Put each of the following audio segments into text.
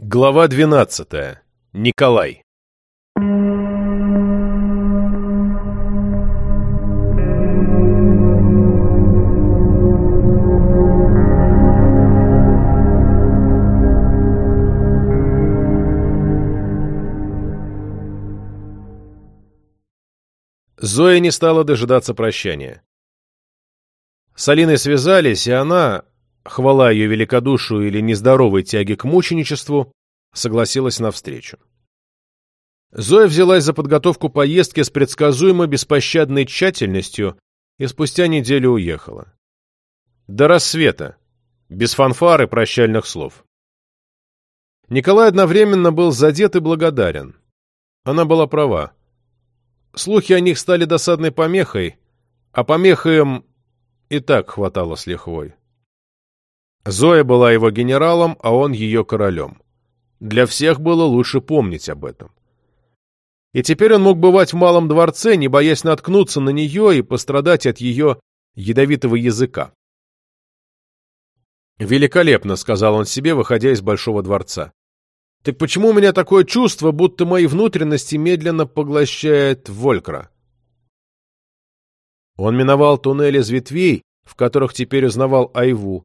Глава 12. Николай. Зоя не стала дожидаться прощания. С Алиной связались, и она, хвала ее великодушию или нездоровой тяге к мученичеству, согласилась на встречу. Зоя взялась за подготовку поездки с предсказуемо беспощадной тщательностью и спустя неделю уехала. До рассвета, без фанфары прощальных слов. Николай одновременно был задет и благодарен. Она была права. Слухи о них стали досадной помехой, а помеха им и так хватало с лихвой. Зоя была его генералом, а он ее королем. Для всех было лучше помнить об этом. И теперь он мог бывать в малом дворце, не боясь наткнуться на нее и пострадать от ее ядовитого языка. «Великолепно», — сказал он себе, выходя из большого дворца. «Так почему у меня такое чувство, будто мои внутренности медленно поглощает Волькра?» Он миновал туннель из ветвей, в которых теперь узнавал Айву,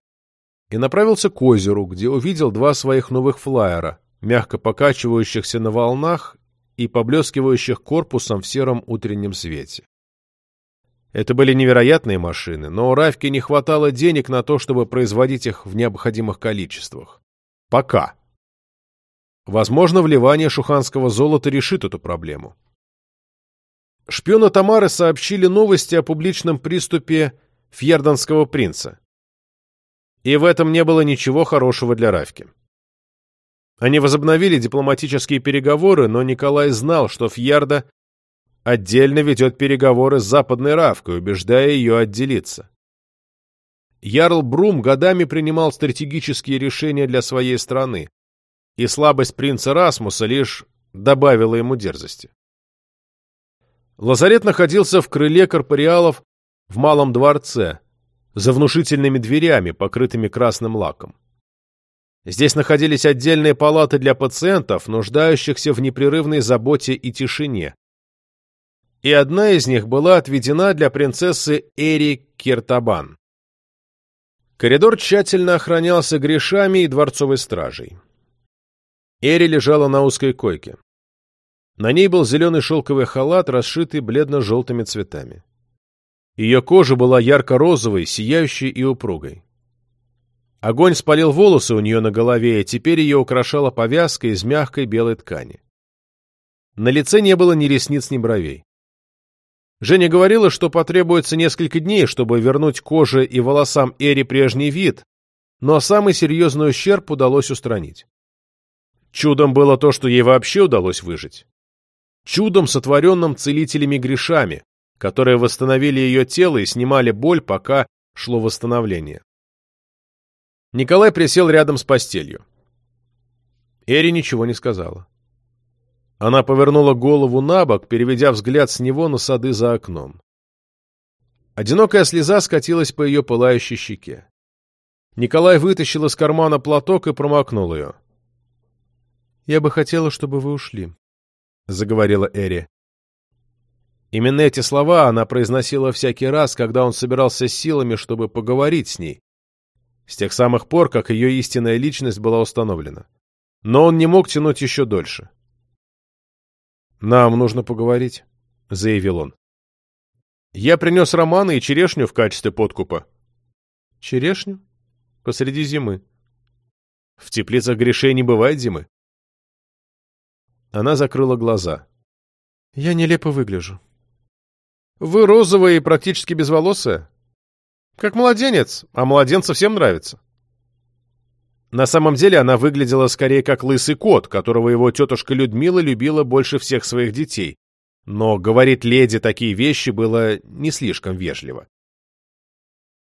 и направился к озеру, где увидел два своих новых флайера, мягко покачивающихся на волнах и поблескивающих корпусом в сером утреннем свете. Это были невероятные машины, но у Равки не хватало денег на то, чтобы производить их в необходимых количествах. Пока. Возможно, вливание шуханского золота решит эту проблему. Шпионы Тамары сообщили новости о публичном приступе фьерданского принца. И в этом не было ничего хорошего для Равки. Они возобновили дипломатические переговоры, но Николай знал, что Фьерда отдельно ведет переговоры с Западной Равкой, убеждая ее отделиться. Ярл Брум годами принимал стратегические решения для своей страны, и слабость принца Расмуса лишь добавила ему дерзости. Лазарет находился в крыле корпориалов в Малом дворце, за внушительными дверями, покрытыми красным лаком. Здесь находились отдельные палаты для пациентов, нуждающихся в непрерывной заботе и тишине. И одна из них была отведена для принцессы Эри Киртабан. Коридор тщательно охранялся грешами и дворцовой стражей. Эри лежала на узкой койке. На ней был зеленый шелковый халат, расшитый бледно-желтыми цветами. Ее кожа была ярко-розовой, сияющей и упругой. Огонь спалил волосы у нее на голове, и теперь ее украшала повязка из мягкой белой ткани. На лице не было ни ресниц, ни бровей. Женя говорила, что потребуется несколько дней, чтобы вернуть коже и волосам Эри прежний вид, но самый серьезный ущерб удалось устранить. Чудом было то, что ей вообще удалось выжить. Чудом, сотворенным целителями грешами, которые восстановили ее тело и снимали боль, пока шло восстановление. Николай присел рядом с постелью. Эри ничего не сказала. Она повернула голову на бок, переведя взгляд с него на сады за окном. Одинокая слеза скатилась по ее пылающей щеке. Николай вытащил из кармана платок и промокнул ее. «Я бы хотела, чтобы вы ушли», — заговорила Эри. Именно эти слова она произносила всякий раз, когда он собирался силами, чтобы поговорить с ней. С тех самых пор, как ее истинная личность была установлена. Но он не мог тянуть еще дольше. «Нам нужно поговорить», — заявил он. «Я принес романы и черешню в качестве подкупа». «Черешню? Посреди зимы». «В теплицах грешей не бывает зимы». Она закрыла глаза. «Я нелепо выгляжу», вы розовая и практически безволосая. Как младенец, а младенца всем нравится. На самом деле она выглядела скорее как лысый кот, которого его тетушка Людмила любила больше всех своих детей. Но говорить леди такие вещи было не слишком вежливо.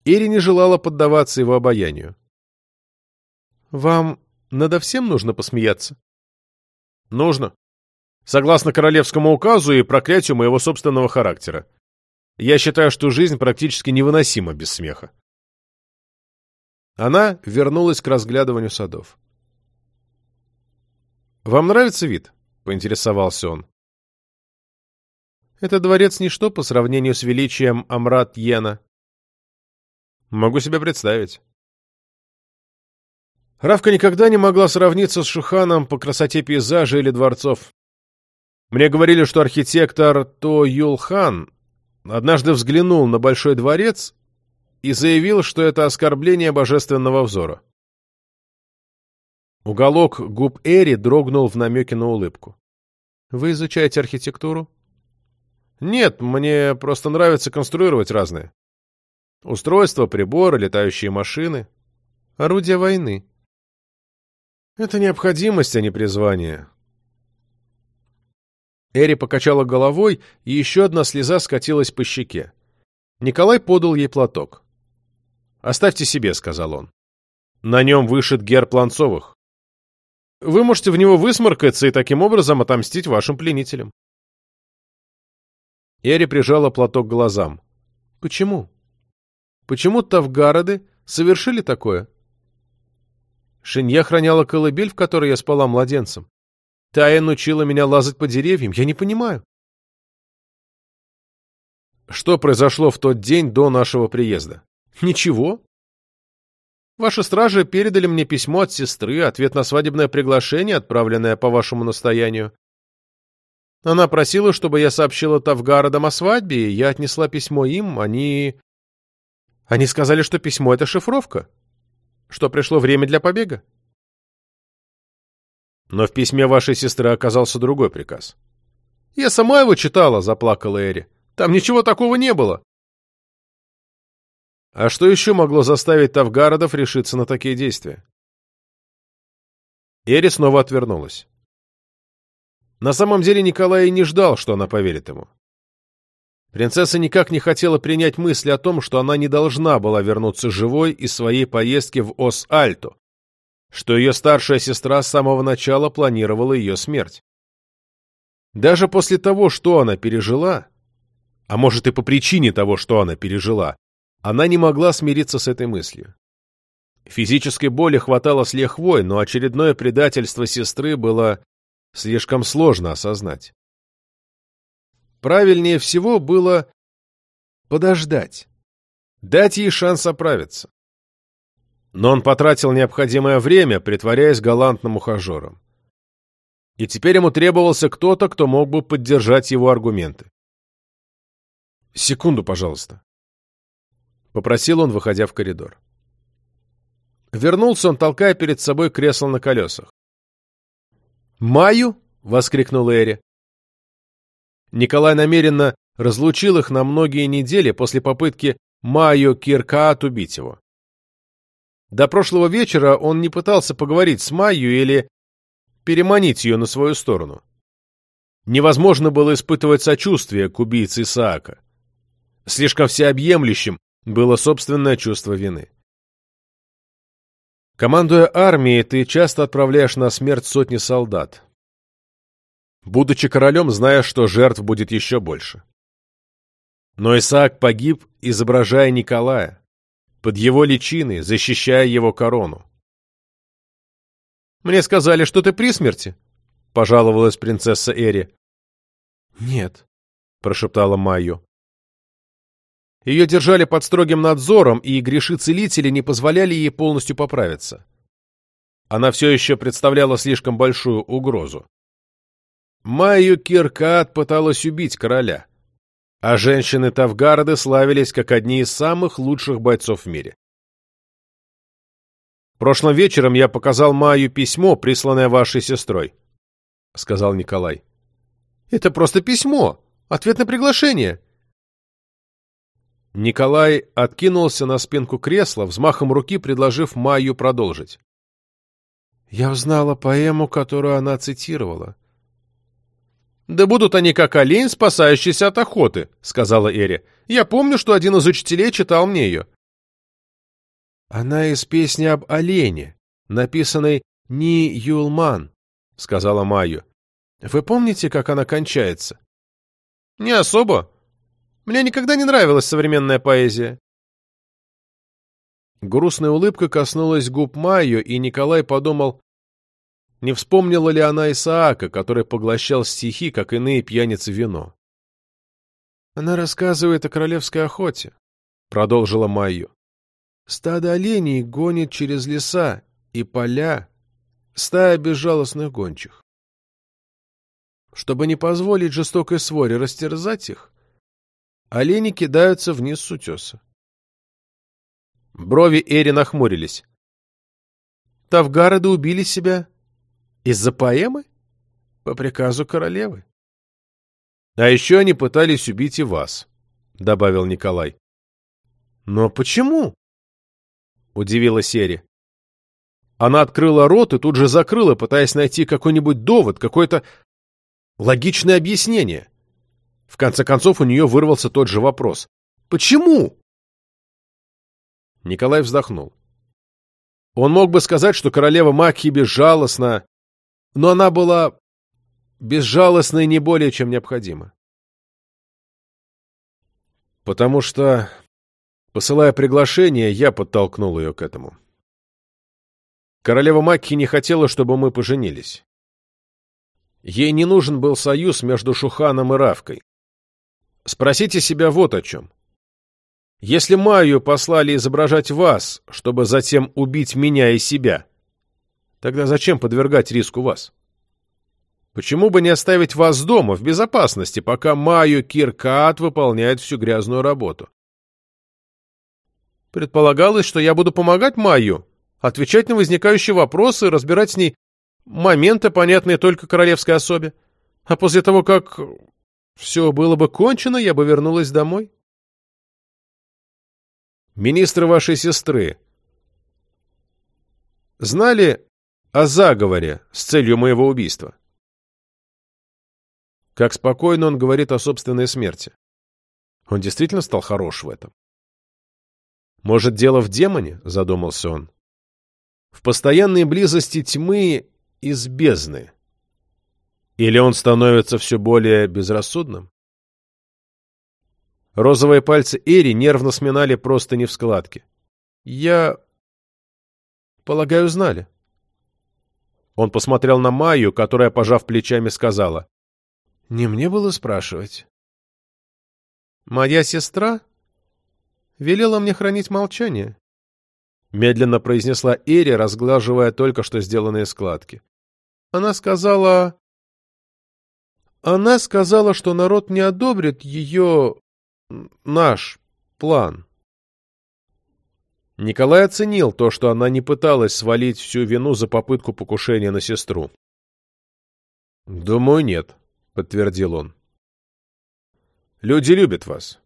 Ири не желала поддаваться его обаянию. «Вам надо всем нужно посмеяться?» «Нужно. Согласно королевскому указу и проклятию моего собственного характера. Я считаю, что жизнь практически невыносима без смеха. Она вернулась к разглядыванию садов. «Вам нравится вид?» — поинтересовался он. «Этот дворец ничто по сравнению с величием Амрат Йена». «Могу себе представить». Равка никогда не могла сравниться с Шуханом по красоте пейзажа или дворцов. Мне говорили, что архитектор То Юлхан однажды взглянул на Большой дворец и заявил, что это оскорбление божественного взора. Уголок губ Эри дрогнул в намеке на улыбку. «Вы изучаете архитектуру?» «Нет, мне просто нравится конструировать разные. Устройства, приборы, летающие машины. Орудия войны. Это необходимость, а не призвание». Эри покачала головой, и еще одна слеза скатилась по щеке. Николай подал ей платок. «Оставьте себе», — сказал он. «На нем вышит герб Ланцовых. Вы можете в него высморкаться и таким образом отомстить вашим пленителям». Эри прижала платок к глазам. «Почему? Почему Тавгароды совершили такое?» Шинья храняла колыбель, в которой я спала младенцем. Тая научила меня лазать по деревьям. Я не понимаю. Что произошло в тот день до нашего приезда? Ничего. Ваши стражи передали мне письмо от сестры, ответ на свадебное приглашение, отправленное по вашему настоянию. Она просила, чтобы я сообщила Тавгародам о свадьбе, и я отнесла письмо им. Они... Они сказали, что письмо — это шифровка. Что пришло время для побега. Но в письме вашей сестры оказался другой приказ. «Я сама его читала», — заплакала Эри. «Там ничего такого не было». А что еще могло заставить Тавгародов решиться на такие действия? Эри снова отвернулась. На самом деле Николай и не ждал, что она поверит ему. Принцесса никак не хотела принять мысль о том, что она не должна была вернуться живой из своей поездки в Ос-Альто, что ее старшая сестра с самого начала планировала ее смерть. Даже после того, что она пережила, а может и по причине того, что она пережила, она не могла смириться с этой мыслью. Физической боли хватало с лихвой, но очередное предательство сестры было слишком сложно осознать. Правильнее всего было подождать, дать ей шанс оправиться. Но он потратил необходимое время, притворяясь галантным ухажером. И теперь ему требовался кто-то, кто мог бы поддержать его аргументы. «Секунду, пожалуйста», — попросил он, выходя в коридор. Вернулся он, толкая перед собой кресло на колесах. «Маю?» — воскликнул Эри. Николай намеренно разлучил их на многие недели после попытки Майо Киркаат убить его. До прошлого вечера он не пытался поговорить с Майю или переманить ее на свою сторону. Невозможно было испытывать сочувствие к убийце Исаака. Слишком всеобъемлющим было собственное чувство вины. Командуя армией, ты часто отправляешь на смерть сотни солдат. Будучи королем, зная, что жертв будет еще больше. Но Исаак погиб, изображая Николая, под его личиной, защищая его корону. «Мне сказали, что ты при смерти», — пожаловалась принцесса Эри. «Нет», — прошептала Майю. Ее держали под строгим надзором, и греши целители не позволяли ей полностью поправиться. Она все еще представляла слишком большую угрозу. Майю Киркат пыталась убить короля а женщины Тавгарды славились как одни из самых лучших бойцов в мире. «Прошлым вечером я показал Маю письмо, присланное вашей сестрой», — сказал Николай. «Это просто письмо, ответ на приглашение». Николай откинулся на спинку кресла, взмахом руки предложив Майю продолжить. «Я узнала поэму, которую она цитировала», «Да будут они как олень, спасающийся от охоты», — сказала Эри. «Я помню, что один из учителей читал мне ее». «Она из песни об олене, написанной Ни Юлман», — сказала Майю. «Вы помните, как она кончается?» «Не особо. Мне никогда не нравилась современная поэзия». Грустная улыбка коснулась губ Майю, и Николай подумал, не вспомнила ли она Исаака, который поглощал стихи, как иные пьяницы вино. «Она рассказывает о королевской охоте», — продолжила Майю. «Стадо оленей гонит через леса и поля стая безжалостных гончих. Чтобы не позволить жестокой своре растерзать их, олени кидаются вниз с утеса. Брови Эри нахмурились. Тавгароды убили себя из-за поэмы? По приказу королевы. А еще они пытались убить и вас, добавил Николай. Но почему? Удивилась Эри. Она открыла рот и тут же закрыла, пытаясь найти какой-нибудь довод, какое-то логичное объяснение. В конце концов у нее вырвался тот же вопрос. «Почему?» Николай вздохнул. Он мог бы сказать, что королева Макхи безжалостна, но она была безжалостной не более, чем необходимо. Потому что, посылая приглашение, я подтолкнул ее к этому. Королева Макхи не хотела, чтобы мы поженились. Ей не нужен был союз между Шуханом и Равкой. Спросите себя вот о чем. Если Майю послали изображать вас, чтобы затем убить меня и себя, тогда зачем подвергать риску вас? Почему бы не оставить вас дома в безопасности, пока Майю Киркаат выполняет всю грязную работу? Предполагалось, что я буду помогать Майю, отвечать на возникающие вопросы, разбирать с ней моменты, понятные только королевской особе. А после того, как все было бы кончено, я бы вернулась домой. Министры вашей сестры знали о заговоре с целью моего убийства? Как спокойно он говорит о собственной смерти. Он действительно стал хорош в этом. Может, дело в демоне, задумался он в постоянной близости тьмы из бездны? Или он становится все более безрассудным? Розовые пальцы Эри нервно сминали просто не в складке. «Я... полагаю, знали». Он посмотрел на Майю, которая, пожав плечами, сказала. «Не мне было спрашивать». «Моя сестра велела мне хранить молчание. — медленно произнесла Эри, разглаживая только что сделанные складки. «Она сказала...» «Она сказала, что народ не одобрит ее... наш план». Николай оценил то, что она не пыталась свалить всю вину за попытку покушения на сестру. «Думаю, нет», — подтвердил он. «Люди любят вас.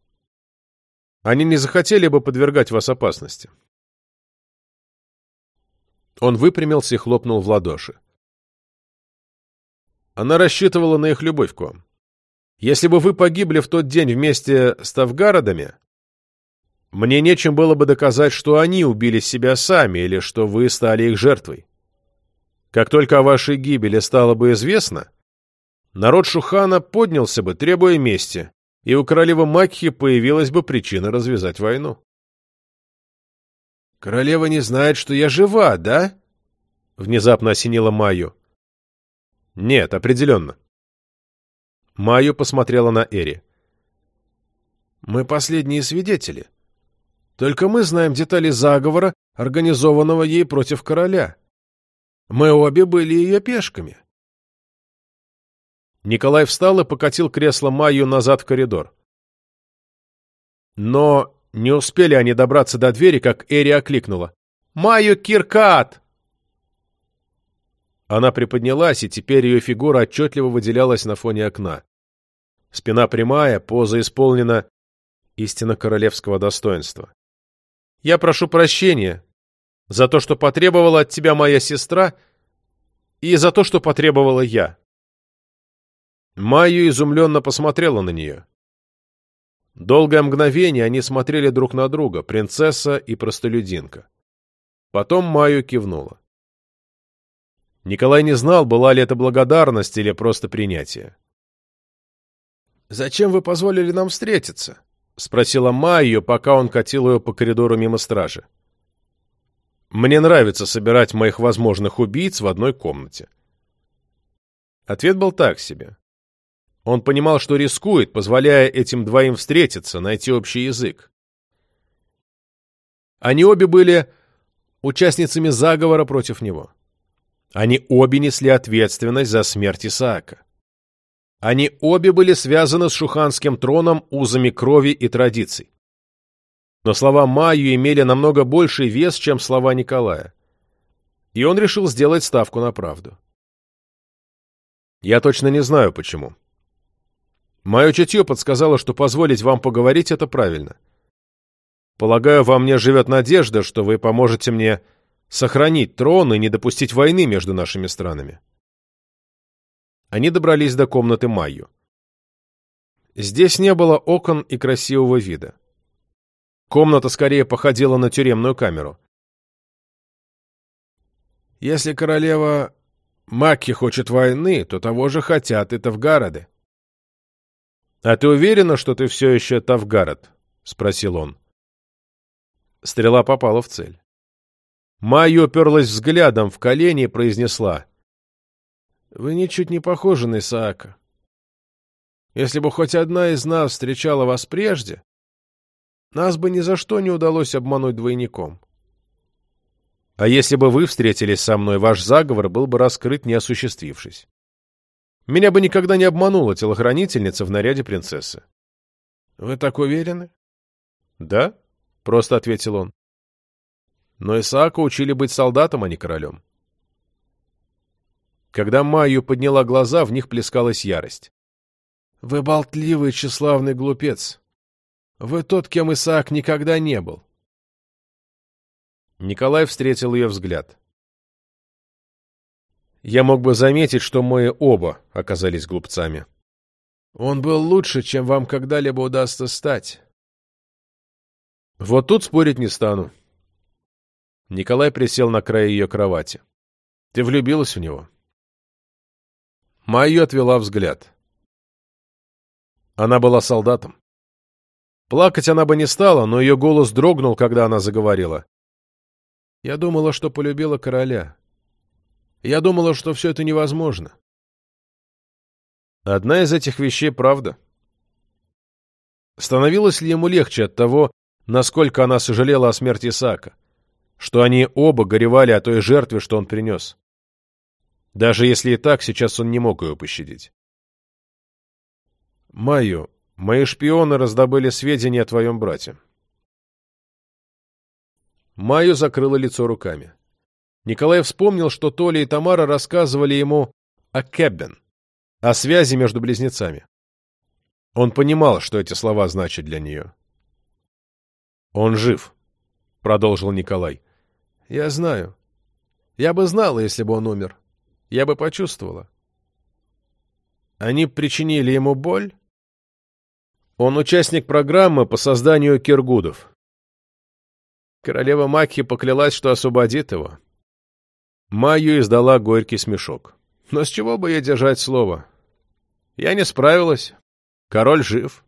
Они не захотели бы подвергать вас опасности». Он выпрямился и хлопнул в ладоши. Она рассчитывала на их любовь к вам. Если бы вы погибли в тот день вместе с Тавгародами, мне нечем было бы доказать, что они убили себя сами или что вы стали их жертвой. Как только о вашей гибели стало бы известно, народ Шухана поднялся бы, требуя мести, и у королевы Макхи появилась бы причина развязать войну. «Королева не знает, что я жива, да?» — внезапно осенила Майю. «Нет, определенно». Майю посмотрела на Эри. «Мы последние свидетели. Только мы знаем детали заговора, организованного ей против короля. Мы обе были ее пешками». Николай встал и покатил кресло Майю назад в коридор. Но не успели они добраться до двери, как Эри окликнула. «Майю Киркат!» Она приподнялась, и теперь ее фигура отчетливо выделялась на фоне окна. Спина прямая, поза исполнена истинно королевского достоинства. «Я прошу прощения за то, что потребовала от тебя моя сестра, и за то, что потребовала я». Майю изумленно посмотрела на нее. Долгое мгновение они смотрели друг на друга, принцесса и простолюдинка. Потом Майю кивнула. Николай не знал, была ли это благодарность или просто принятие. «Зачем вы позволили нам встретиться?» — спросила Майю, пока он катил ее по коридору мимо стражи. «Мне нравится собирать моих возможных убийц в одной комнате», Ответ был так себе. Он понимал, что рискует, позволяя этим двоим встретиться, найти общий язык. Они обе были участницами заговора против него. Они обе несли ответственность за смерть Исаака. Они обе были связаны с шуханским троном узами крови и традиций. Но слова Майю имели намного больший вес, чем слова Николая. И он решил сделать ставку на правду. Я точно не знаю, почему. Мое чутье подсказало, что позволить вам поговорить — это правильно. Полагаю, во мне живет надежда, что вы поможете мне сохранить трон и не допустить войны между нашими странами. Они добрались до комнаты Майю. Здесь не было окон и красивого вида. Комната скорее походила на тюремную камеру. Если королева Макки хочет войны, то того же хотят и Тавгароды. — А ты уверена, что ты все еще Тавгарод? — спросил он. Стрела попала в цель. Майя уперлась взглядом в колени и произнесла. — Вы ничуть не похожи на Исаака. Если бы хоть одна из нас встречала вас прежде, нас бы ни за что не удалось обмануть двойником. — а если бы вы встретились со мной, ваш заговор был бы раскрыт, не осуществившись. Меня бы никогда не обманула телохранительница в наряде принцессы. — Вы так уверены? — Да, — просто ответил он. Но Исаака учили быть солдатом, а не королем. Когда Майю подняла глаза, в них плескалась ярость. — Вы болтливый тщеславный глупец. Вы тот, кем Исаак никогда не был. Николай встретил ее взгляд. Я мог бы заметить, что мы оба оказались глупцами. Он был лучше, чем вам когда-либо удастся стать. Вот тут спорить не стану. Николай присел на край ее кровати. Ты влюбилась в него? Майю отвела взгляд. Она была солдатом. Плакать она бы не стала, но ее голос дрогнул, когда она заговорила. Я думала, что полюбила короля. Я думала, что все это невозможно. Одна из этих вещей — правда. Становилось ли ему легче от того, насколько она сожалела о смерти Исаака? Что они оба горевали о той жертве, что он принес? Даже если и так, сейчас он не мог ее пощадить. «Майю, мои шпионы раздобыли сведения о твоем брате. Майю закрыла лицо руками. Николай вспомнил, что Толя и Тамара рассказывали ему о Кэббен, о связи между близнецами. Он понимал, что эти слова значат для нее. «Он жив», — продолжил Николай. «Я знаю. Я бы знала, если бы он умер. Я бы почувствовала». «Они причинили ему боль?» «Он участник программы по созданию киргудов», Королева Макхи поклялась, что освободит его. Майю издала горький смешок. Но с чего бы ей держать слово? Я не справилась. Король жив.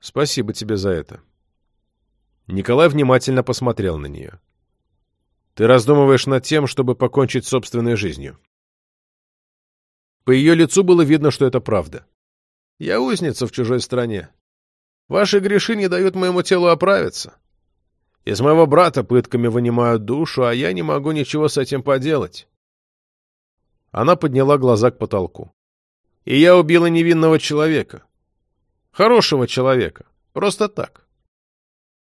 Спасибо тебе за это. Николай внимательно посмотрел на нее. Ты раздумываешь над тем, чтобы покончить собственной жизнью. По ее лицу было видно, что это правда. Я узница в чужой стране. Ваши греши не дают моему телу оправиться. Из моего брата пытками вынимают душу, а я не могу ничего с этим поделать. Она подняла глаза к потолку. И я убила невинного человека. Хорошего человека. Просто так.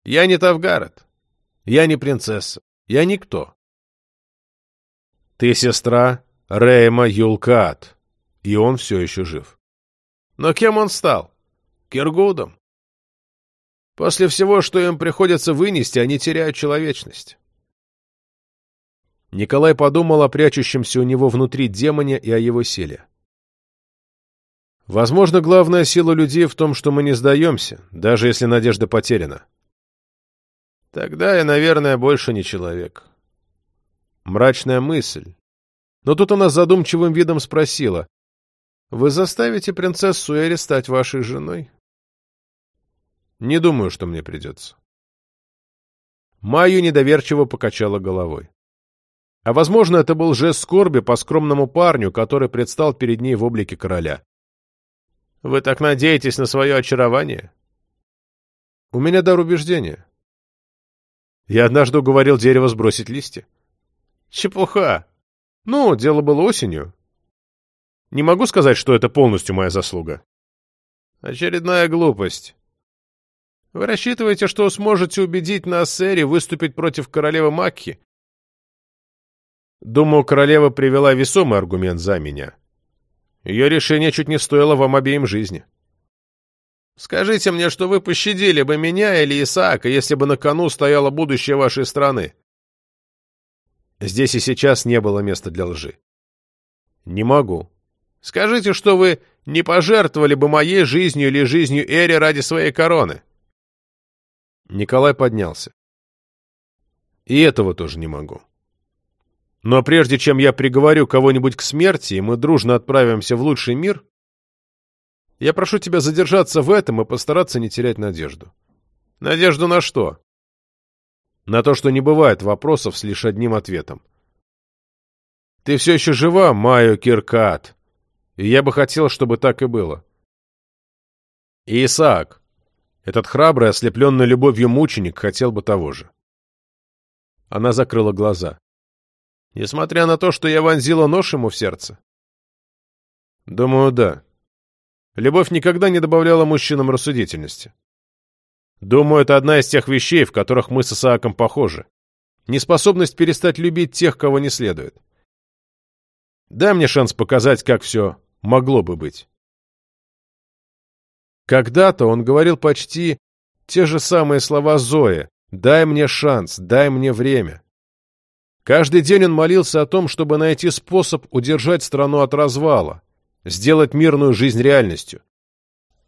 Я не Тавгарет. Я не принцесса. Я никто. Ты сестра Рейма Юлкаат, и он все еще жив. Но кем он стал? Киргудом. После всего, что им приходится вынести, они теряют человечность. Николай подумал о прячущемся у него внутри демоне и о его силе. Возможно, главная сила людей в том, что мы не сдаемся, даже если надежда потеряна. Тогда я, наверное, больше не человек. Мрачная мысль. Но тут она задумчивым видом спросила. «Вы заставите принцессу Эри стать вашей женой?» Не думаю, что мне придется. Майю недоверчиво покачала головой. А возможно, это был жест скорби по скромному парню, который предстал перед ней в облике короля. «Вы так надеетесь на свое очарование?» «У меня дар убеждения. Я однажды уговорил дерево сбросить листья». «Чепуха! Ну, дело было осенью. Не могу сказать, что это полностью моя заслуга». «Очередная глупость. Вы рассчитываете, что сможете убедить нас, Эри, выступить против королевы Макхи?» Думаю, королева привела весомый аргумент за меня. Ее решение чуть не стоило вам обеим жизни. Скажите мне, что вы пощадили бы меня или Исаака, если бы на кону стояло будущее вашей страны. Здесь и сейчас не было места для лжи. Не могу. Скажите, что вы не пожертвовали бы моей жизнью или жизнью Эри ради своей короны. Николай поднялся. И этого тоже не могу. Но прежде чем я приговорю кого-нибудь к смерти, и мы дружно отправимся в лучший мир, я прошу тебя задержаться в этом и постараться не терять надежду. Надежду на что? На то, что не бывает вопросов с лишь одним ответом. Ты все еще жива, Майо Киркаат, и я бы хотел, чтобы так и было. И Исаак, этот храбрый, ослепленный любовью мученик, хотел бы того же. Она закрыла глаза. Несмотря на то, что я вонзила нож ему в сердце? Думаю, да. Любовь никогда не добавляла мужчинам рассудительности. Думаю, это одна из тех вещей, в которых мы с Исааком похожи. Неспособность перестать любить тех, кого не следует. Дай мне шанс показать, как все могло бы быть. Когда-то он говорил почти те же самые слова Зои «Дай мне шанс, дай мне время». Каждый день он молился о том, чтобы найти способ удержать страну от развала, сделать мирную жизнь реальностью.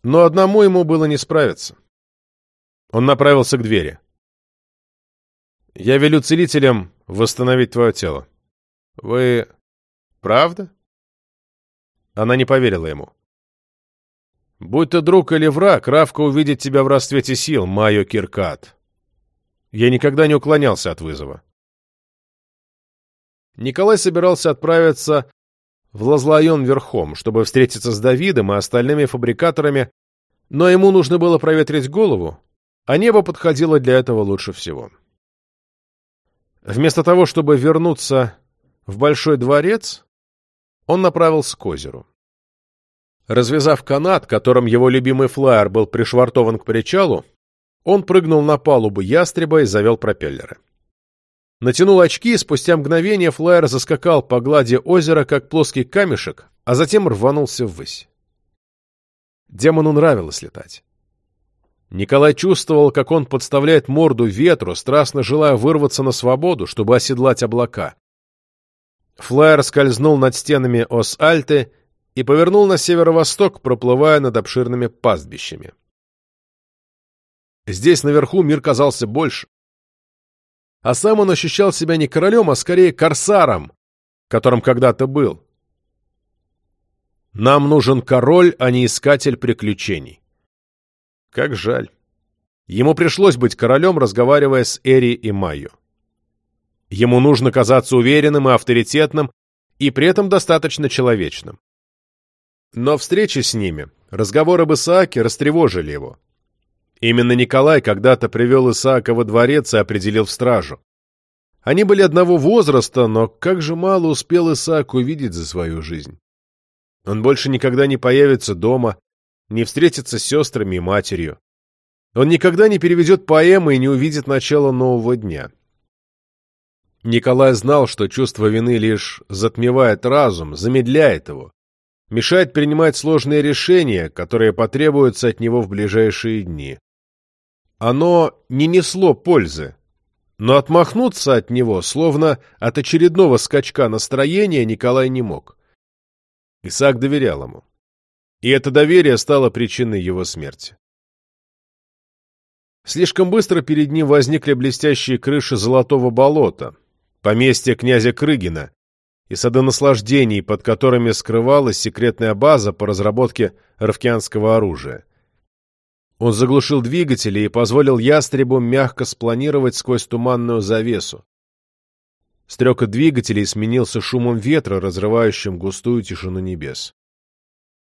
Но одному ему было не справиться. Он направился к двери. «Я велю целителям восстановить твое тело». «Вы... правда?» Она не поверила ему. «Будь ты друг или враг, Равка увидит тебя в расцвете сил, Майо Киркат». Я никогда не уклонялся от вызова. Николай собирался отправиться в Лазлайон верхом, чтобы встретиться с Давидом и остальными фабрикаторами, но ему нужно было проветрить голову, а небо подходило для этого лучше всего. Вместо того, чтобы вернуться в Большой дворец, он направился к озеру. Развязав канат, которым его любимый флайер был пришвартован к причалу, он прыгнул на палубу ястреба и завел пропеллеры. Натянул очки, и спустя мгновение флайер заскакал по глади озера, как плоский камешек, а затем рванулся ввысь. Демону нравилось летать. Николай чувствовал, как он подставляет морду ветру, страстно желая вырваться на свободу, чтобы оседлать облака. Флайер скользнул над стенами Ос-Альты и повернул на северо-восток, проплывая над обширными пастбищами. Здесь наверху мир казался больше а сам он ощущал себя не королем, а скорее корсаром, которым когда-то был. Нам нужен король, а не искатель приключений. Как жаль. Ему пришлось быть королем, разговаривая с Эри и Майю. Ему нужно казаться уверенным и авторитетным, и при этом достаточно человечным. Но встречи с ними, разговоры об Исааке растревожили его. Именно Николай когда-то привел Исаака во дворец и определил в стражу. Они были одного возраста, но как же мало успел Исаак увидеть за свою жизнь. Он больше никогда не появится дома, не встретится с сестрами и матерью. Он никогда не переведет поэмы и не увидит начала нового дня. Николай знал, что чувство вины лишь затмевает разум, замедляет его, мешает принимать сложные решения, которые потребуются от него в ближайшие дни оно не несло пользы, но отмахнуться от него, словно от очередного скачка настроения, Николай не мог. Исаак доверял ему. И это доверие стало причиной его смерти. Слишком быстро перед ним возникли блестящие крыши Золотого болота, поместье князя Крыгина и сады наслаждений, под которыми скрывалась секретная база по разработке равкианского оружия. Он заглушил двигатели и позволил ястребу мягко спланировать сквозь туманную завесу. Стрекот двигателей сменился шумом ветра, разрывающим густую тишину небес.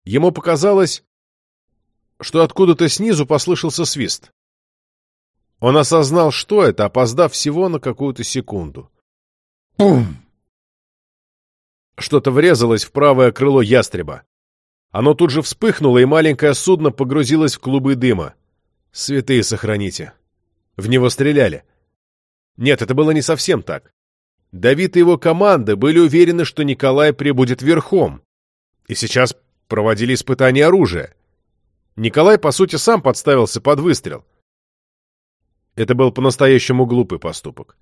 Ему показалось, что откуда-то снизу послышался свист. Он осознал, что это, опоздав всего на какую-то секунду. Пум! Что-то врезалось в правое крыло ястреба. Оно тут же вспыхнуло, и маленькое судно погрузилось в клубы дыма. Святые сохраните. В него стреляли. Нет, это было не совсем так. Давид и его команда были уверены, что Николай прибудет верхом. И сейчас проводили испытания оружия. Николай, по сути, сам подставился под выстрел. Это был по-настоящему глупый поступок.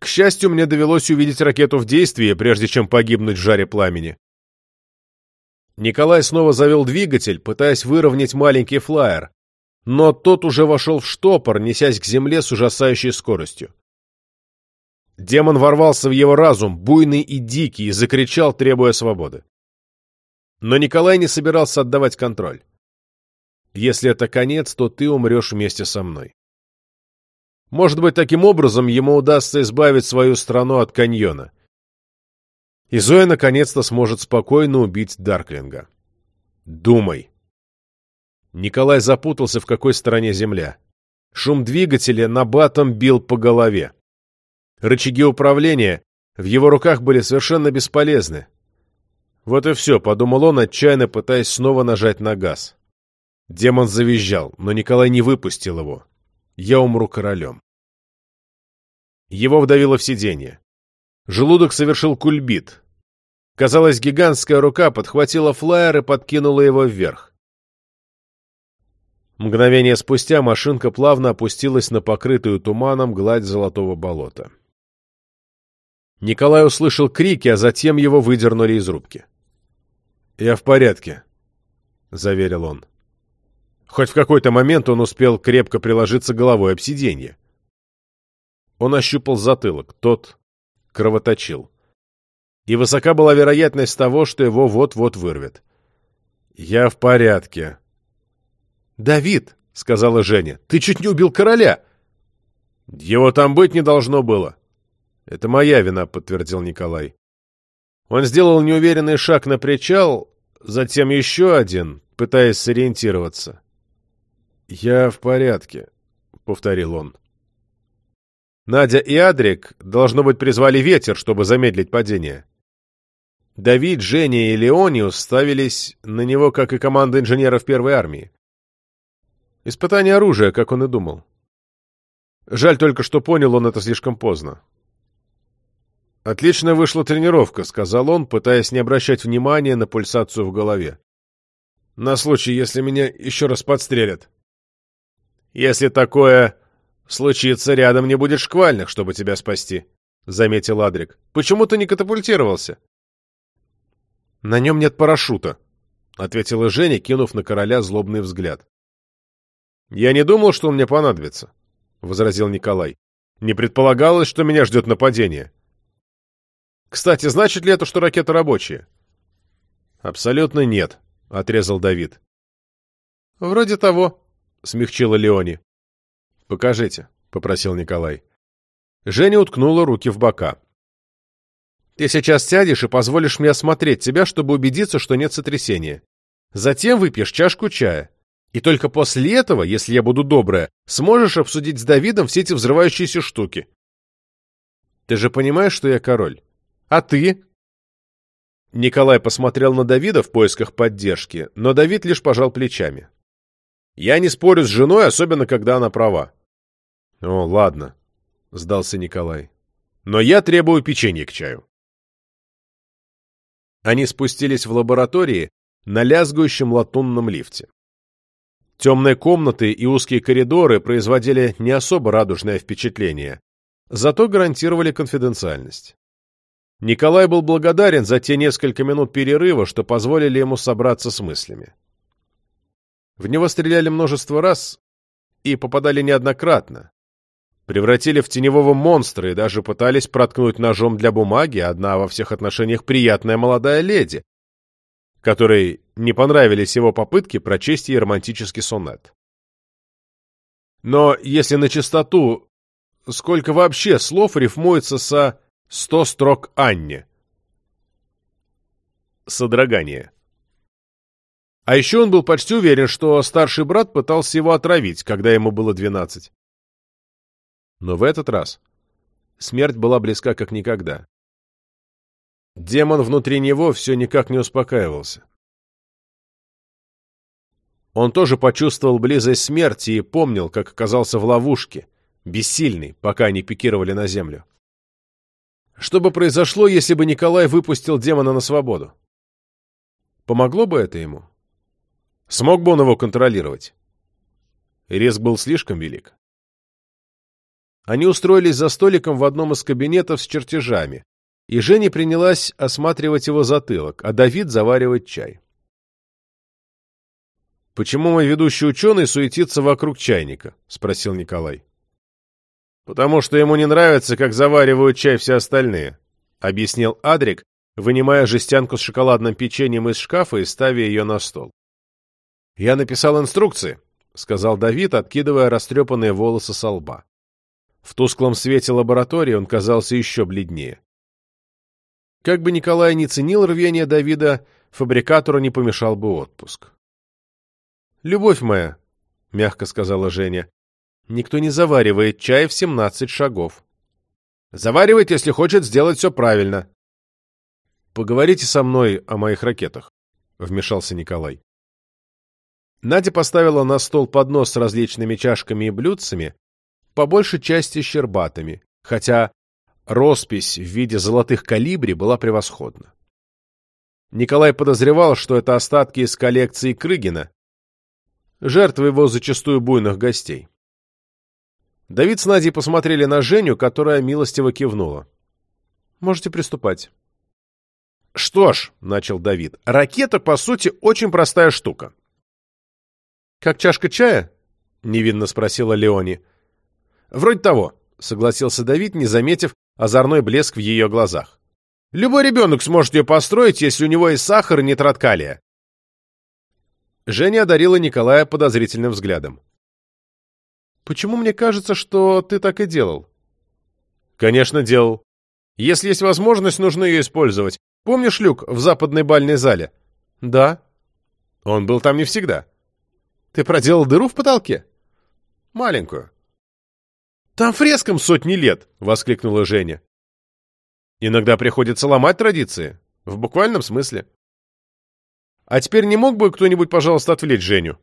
К счастью, мне довелось увидеть ракету в действии, прежде чем погибнуть в жаре пламени. Николай снова завел двигатель, пытаясь выровнять маленький флайер, но тот уже вошел в штопор, несясь к земле с ужасающей скоростью. Демон ворвался в его разум, буйный и дикий, и закричал, требуя свободы. Но Николай не собирался отдавать контроль. «Если это конец, то ты умрешь вместе со мной». Может быть, таким образом ему удастся избавить свою страну от каньона. И Зоя наконец-то сможет спокойно убить Дарклинга. Думай. Николай запутался, в какой стороне земля. Шум двигателя на батом бил по голове. Рычаги управления в его руках были совершенно бесполезны. Вот и все, подумал он, отчаянно пытаясь снова нажать на газ. Демон завизжал, но Николай не выпустил его. Я умру королем. Его вдавило в сиденье. Желудок совершил кульбит. Казалось, гигантская рука подхватила флайер и подкинула его вверх. Мгновение спустя машинка плавно опустилась на покрытую туманом гладь золотого болота. Николай услышал крики, а затем его выдернули из рубки. «Я в порядке», — заверил он. Хоть в какой-то момент он успел крепко приложиться головой об сиденье. Он ощупал затылок, тот кровоточил. И высока была вероятность того, что его вот-вот вырвет. «Я в порядке». «Давид», — сказала Женя, — «ты чуть не убил короля». «Его там быть не должно было». «Это моя вина», — подтвердил Николай. Он сделал неуверенный шаг на причал, затем еще один, пытаясь сориентироваться. «Я в порядке», — повторил он. Надя и Адрик, должно быть, призвали ветер, чтобы замедлить падение. Давид, Женя и Леониус ставились на него, как и команда инженеров первой армии. Испытание оружия, как он и думал. Жаль только, что понял он это слишком поздно. «Отлично вышла тренировка», — сказал он, пытаясь не обращать внимания на пульсацию в голове. «На случай, если меня еще раз подстрелят». «Если такое случится, рядом не будет шквальных, чтобы тебя спасти», — заметил Адрик. «Почему ты не катапультировался?» «На нем нет парашюта», — ответила Женя, кинув на короля злобный взгляд. «Я не думал, что он мне понадобится», — возразил Николай. «Не предполагалось, что меня ждет нападение». «Кстати, значит ли это, что ракеты рабочие?» «Абсолютно нет», — отрезал Давид. «Вроде того», — смягчила Леони. «Покажите», — попросил Николай. Женя уткнула руки в бока. «Ты сейчас сядешь и позволишь мне осмотреть тебя, чтобы убедиться, что нет сотрясения. Затем выпьешь чашку чая. И только после этого, если я буду добрая, сможешь обсудить с Давидом все эти взрывающиеся штуки. Ты же понимаешь, что я король? А ты?» Николай посмотрел на Давида в поисках поддержки, но Давид лишь пожал плечами. Я не спорю с женой, особенно когда она права. — О, ладно, — сдался Николай. — Но я требую печенье к чаю. Они спустились в лаборатории на лязгающем латунном лифте. Темные комнаты и узкие коридоры производили не особо радужное впечатление, зато гарантировали конфиденциальность. Николай был благодарен за те несколько минут перерыва, что позволили ему собраться с мыслями. В него стреляли множество раз и попадали неоднократно. Превратили в теневого монстра и даже пытались проткнуть ножом для бумаги одна во всех отношениях приятная молодая леди, которой не понравились его попытки прочесть ей романтический сонет. Но если на чистоту, сколько вообще слов рифмуется со «сто строк Анне». Содрогание. А еще он был почти уверен, что старший брат пытался его отравить, когда ему было двенадцать. Но в этот раз смерть была близка как никогда. Демон внутри него все никак не успокаивался. Он тоже почувствовал близость смерти и помнил, как оказался в ловушке, бессильный, пока они пикировали на землю. Что бы произошло, если бы Николай выпустил демона на свободу? Помогло бы это ему? Смог бы он его контролировать? Риск был слишком велик. Они устроились за столиком в одном из кабинетов с чертежами, и Женя принялась осматривать его затылок, а Давид заваривать чай. «Почему мой ведущий ученый суетится вокруг чайника?» — спросил Николай. «Потому что ему не нравится, как заваривают чай все остальные», — объяснил Адрик, вынимая жестянку с шоколадным печеньем из шкафа и ставя ее на стол. «Я написал инструкции», — сказал Давид, откидывая растрепанные волосы со лба. В тусклом свете лаборатории он казался еще бледнее. Как бы Николай не ценил рвение Давида, фабрикатору не помешал бы отпуск. «Любовь моя», — мягко сказала Женя, — «никто не заваривает чай в семнадцать шагов». «Заваривает, если хочет сделать все правильно». «Поговорите со мной о моих ракетах», — вмешался Николай. Надя поставила на стол поднос с различными чашками и блюдцами, по большей части щербатыми, хотя роспись в виде золотых калибри была превосходна. Николай подозревал, что это остатки из коллекции Крыгина, жертвы его зачастую буйных гостей. Давид с Надей посмотрели на Женю, которая милостиво кивнула. «Можете приступать». «Что ж», — начал Давид, — «ракета, по сути, очень простая штука». «Как чашка чая?» — невинно спросила Леони. «Вроде того», — согласился Давид, не заметив озорной блеск в ее глазах. «Любой ребенок сможет ее построить, если у него есть сахар и нитрат калия. Женя одарила Николая подозрительным взглядом. «Почему мне кажется, что ты так и делал?» «Конечно, делал. Если есть возможность, нужно ее использовать. Помнишь люк в западной бальной зале?» «Да». «Он был там не всегда». «Ты проделал дыру в потолке?» «Маленькую». «Там фрескам сотни лет!» — воскликнула Женя. «Иногда приходится ломать традиции. В буквальном смысле». А теперь не мог бы кто-нибудь, пожалуйста, отвлечь Женю?»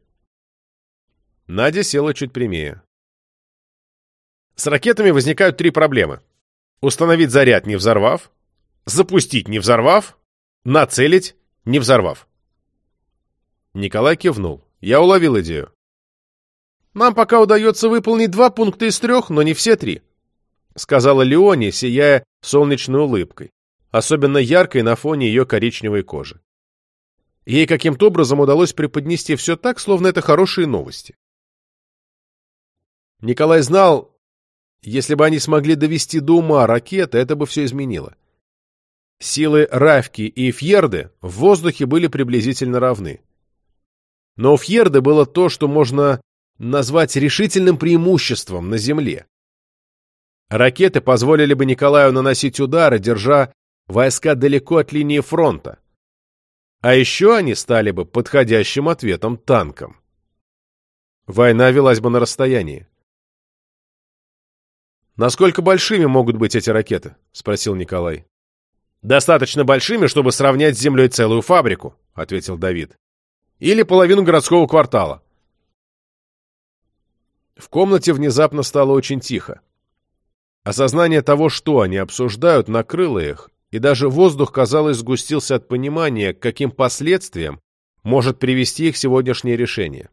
Надя села чуть прямее. С ракетами возникают три проблемы. Установить заряд, не взорвав, запустить, не взорвав, нацелить, не взорвав. Николай кивнул. Я уловил идею. «Нам пока удается выполнить два пункта из трех, но не все три», сказала Леони, сияя солнечной улыбкой, особенно яркой на фоне ее коричневой кожи. Ей каким-то образом удалось преподнести все так, словно это хорошие новости. Николай знал, если бы они смогли довести до ума ракеты, это бы все изменило. Силы Равки и Фьерды в воздухе были приблизительно равны. Но у Фьерды было то, что можно назвать решительным преимуществом на Земле. Ракеты позволили бы Николаю наносить удары, держа войска далеко от линии фронта, а еще они стали бы подходящим ответом танкам. Война велась бы на расстоянии. «Насколько большими могут быть эти ракеты?» — спросил Николай. «Достаточно большими, чтобы сравнять с землей целую фабрику», — ответил Давид. «Или половину городского квартала». В комнате внезапно стало очень тихо. Осознание того, что они обсуждают, накрыло их, и даже воздух, казалось, сгустился от понимания, к каким последствиям может привести их сегодняшнее решение.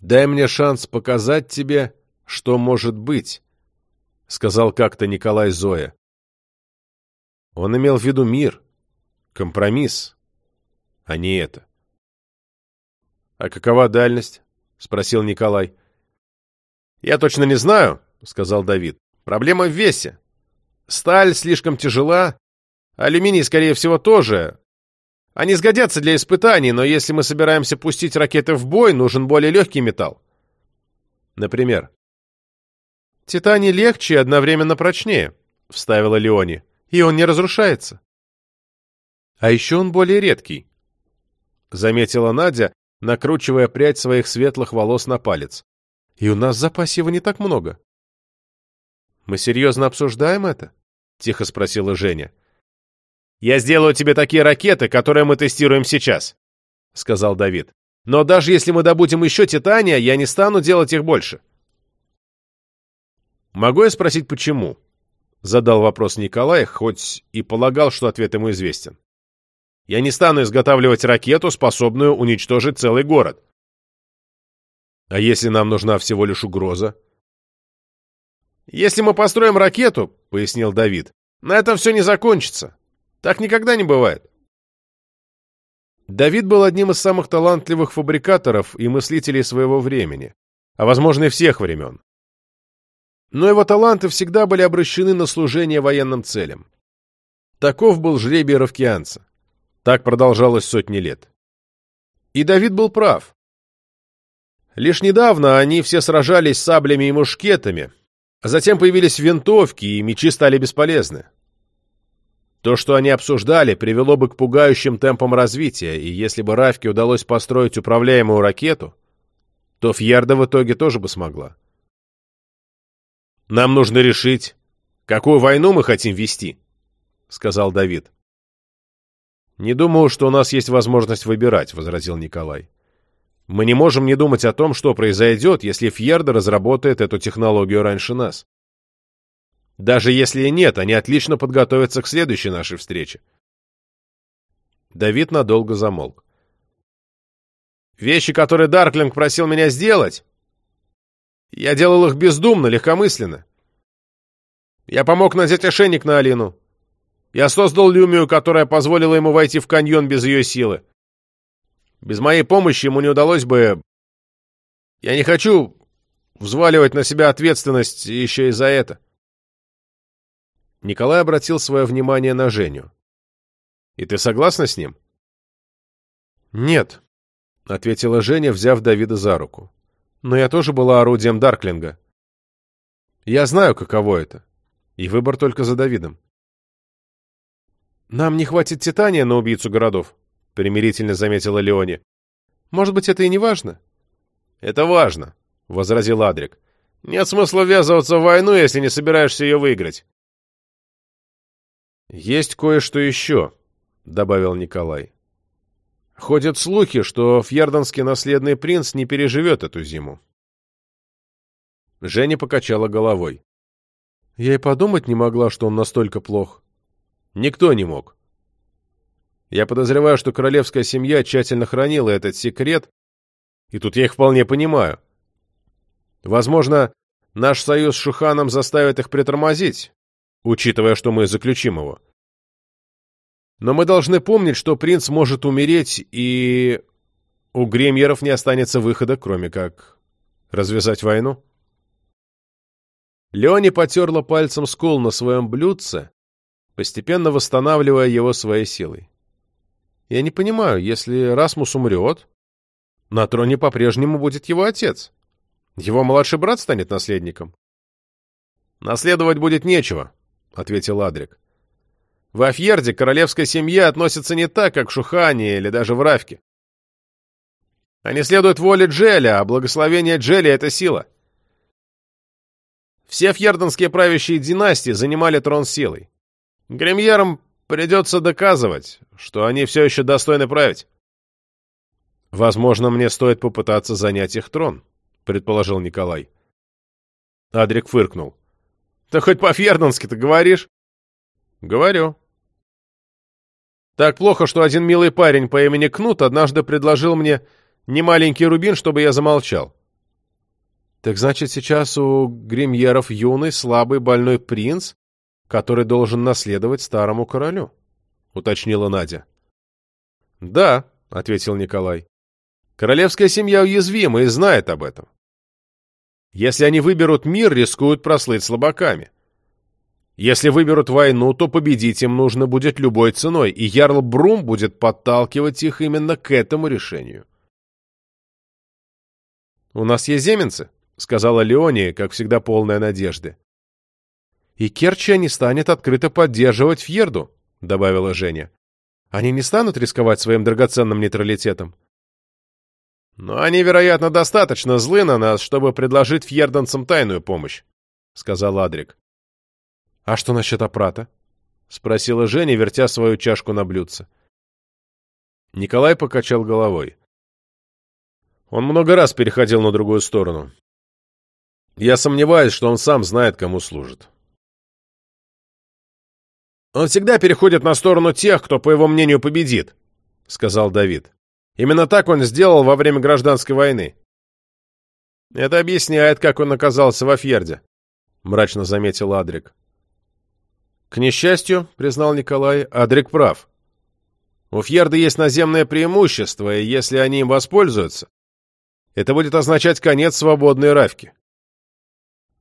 «Дай мне шанс показать тебе, что может быть», — сказал как-то Николай Зоя. Он имел в виду мир, компромисс, а не это. «А какова дальность?» — спросил Николай. «Я точно не знаю», — сказал Давид. «Проблема в весе. Сталь слишком тяжела, алюминий, скорее всего, тоже. Они сгодятся для испытаний, но если мы собираемся пустить ракеты в бой, нужен более легкий металл. Например? «Титаний легче и одновременно прочнее», — вставила Леони. «И он не разрушается». «А еще он более редкий», — заметила Надя, накручивая прядь своих светлых волос на палец. «И у нас в запасе его не так много». «Мы серьезно обсуждаем это?» — тихо спросила Женя. «Я сделаю тебе такие ракеты, которые мы тестируем сейчас», — сказал Давид. «Но даже если мы добудем еще титания, я не стану делать их больше». «Могу я спросить, почему?» — задал вопрос Николай, хоть и полагал, что ответ ему известен. «Я не стану изготавливать ракету, способную уничтожить целый город». «А если нам нужна всего лишь угроза?» «Если мы построим ракету, — пояснил Давид, — на этом все не закончится. Так никогда не бывает». Давид был одним из самых талантливых фабрикаторов и мыслителей своего времени, а, возможно, и всех времен но его таланты всегда были обращены на служение военным целям. Таков был жребий ровкианца. Так продолжалось сотни лет. И Давид был прав. Лишь недавно они все сражались саблями и мушкетами, а затем появились винтовки, и мечи стали бесполезны. То, что они обсуждали, привело бы к пугающим темпам развития, и если бы Равке удалось построить управляемую ракету, то Фьерда в итоге тоже бы смогла. «Нам нужно решить, какую войну мы хотим вести», — сказал Давид. «Не думаю, что у нас есть возможность выбирать», — возразил Николай. «Мы не можем не думать о том, что произойдет, если Фьерда разработает эту технологию раньше нас. Даже если и нет, они отлично подготовятся к следующей нашей встрече». Давид надолго замолк. «Вещи, которые Дарклинг просил меня сделать, я делал их бездумно, легкомысленно. Я помог надеть ошейник на Алину. Я создал Люмию, которая позволила ему войти в каньон без ее силы. Без моей помощи ему не удалось бы... Я не хочу взваливать на себя ответственность еще и за это. Николай обратил свое внимание на Женю. «И ты согласна с ним?» «Нет», — ответила Женя, взяв Давида за руку но я тоже была орудием Дарклинга. Я знаю, каково это. И выбор только за Давидом. «Нам не хватит титания на убийцу городов», — примирительно заметила Леони. «Может быть, это и не важно?» «Это важно», — возразил Адрик. «Нет смысла ввязываться в войну, если не собираешься ее выиграть». «Есть кое-что еще», — добавил Николай. Ходят слухи, что фьердонский наследный принц не переживет эту зиму. Женя покачала головой. Я и подумать не могла, что он настолько плох. Никто не мог. Я подозреваю, что королевская семья тщательно хранила этот секрет, и тут я их вполне понимаю. Возможно, наш союз с Шуханом заставит их притормозить, учитывая, что мы заключим его. Но мы должны помнить, что принц может умереть, и у гремьеров не останется выхода, кроме как развязать войну. Леони потерла пальцем скол на своем блюдце, постепенно восстанавливая его своей силой. Я не понимаю, если Расмус умрет, на троне по-прежнему будет его отец. Его младший брат станет наследником. «Наследовать будет нечего», — ответил Адрик. В Афьерде королевская семья относится не так, как в Шухане или даже в Равке. Они следуют воле Джеля, а благословение Джеля — это сила. Все фьерденские правящие династии занимали трон силой. Гремьерам придется доказывать, что они все еще достойны править. «Возможно, мне стоит попытаться занять их трон», — предположил Николай. Адрик фыркнул. «Ты хоть по-фьерденски-то говоришь?» «Говорю», так плохо, что один милый парень по имени Кнут однажды предложил мне немаленький рубин, чтобы я замолчал. Так значит, сейчас у гримьеров юный, слабый, больной принц, который должен наследовать старому королю, — уточнила Надя. — Да, — ответил Николай. — Королевская семья уязвима и знает об этом. Если они выберут мир, рискуют прослыть слабаками. Если выберут войну, то победить им нужно будет любой ценой, и Ярл Брум будет подталкивать их именно к этому решению. «У нас есть земенцы?» — сказала Леония, как всегда полная надежды. «И Керчия не станет открыто поддерживать Фьерду», — добавила Женя. «Они не станут рисковать своим драгоценным нейтралитетом». «Но они, вероятно, достаточно злы на нас, чтобы предложить фьерданцам тайную помощь», — сказал Адрик. «А что насчет Апрата?» — спросила Женя, вертя свою чашку на блюдце. Николай покачал головой. Он много раз переходил на другую сторону. Я сомневаюсь, что он сам знает, кому служит. «Он всегда переходит на сторону тех, кто, по его мнению, победит», — сказал Давид. «Именно так он сделал во время гражданской войны». «Это объясняет, как он оказался во Фьерде», — мрачно заметил Адрик. К несчастью, признал Николай, Адрик прав. У Фьерда есть наземное преимущество, и если они им воспользуются, это будет означать конец свободной Равки.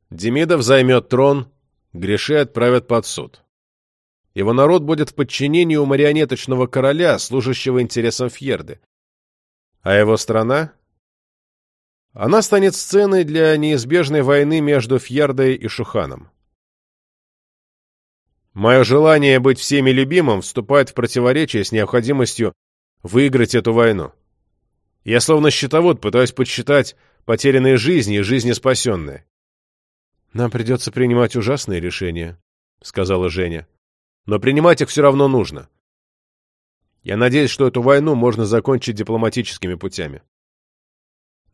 Демидов займет трон, Гриши отправят под суд. Его народ будет в подчинении у марионеточного короля, служащего интересам Фьерды. А его страна? Она станет сценой для неизбежной войны между Фьердой и Шуханом. Мое желание быть всеми любимым вступает в противоречие с необходимостью выиграть эту войну. Я словно счетовод пытаюсь подсчитать потерянные жизни и жизни спасенные. «Нам придется принимать ужасные решения», — сказала Женя но принимать их все равно нужно. Я надеюсь, что эту войну можно закончить дипломатическими путями.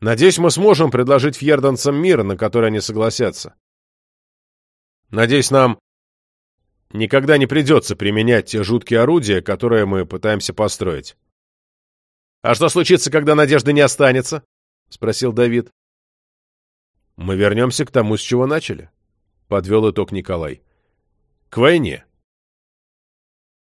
Надеюсь, мы сможем предложить фьерданцам мир, на который они согласятся. Надеюсь, нам никогда не придется применять те жуткие орудия, которые мы пытаемся построить. «А что случится, когда надежды не останется?» — спросил Давид. «Мы вернемся к тому, с чего начали», — подвел итог Николай. «К войне».